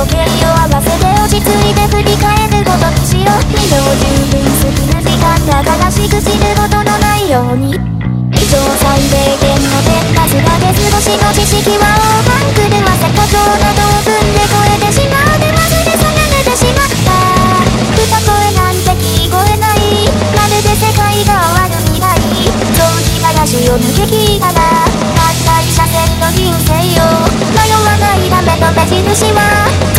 時計を合わせて落ち着いて振り返ることにしよう未上十分好きな時間が悲しく死ぬことのないように。以上最低限ので数だけ過ごしの知識は大番狂わせ誇張などを踏んで超えてしまうで忘れ去られてしまった。歌声なんて聞こえない。まるで世界が終わる未来雑木林を抜けたらな反対車線の人生を迷わないための目印は。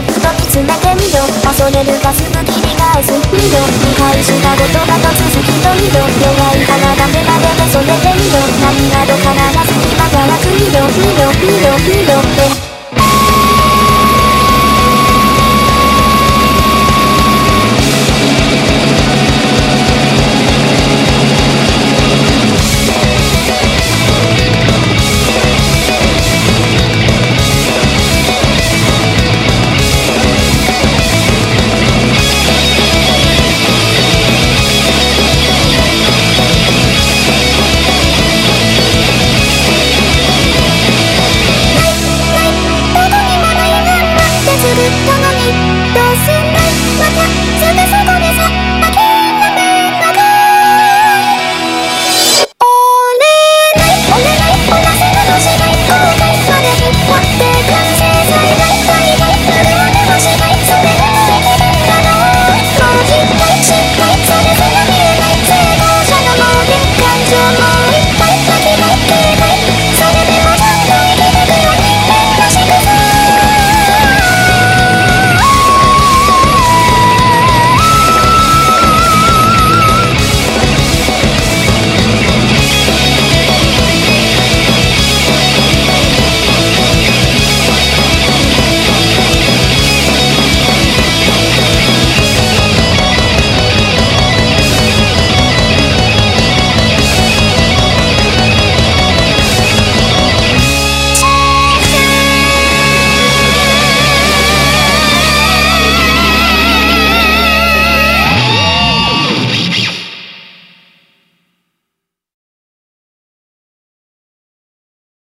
ときつなげみよ恐れるかすぐ切り返すみよ見返したことがと続きとみよ弱い花だ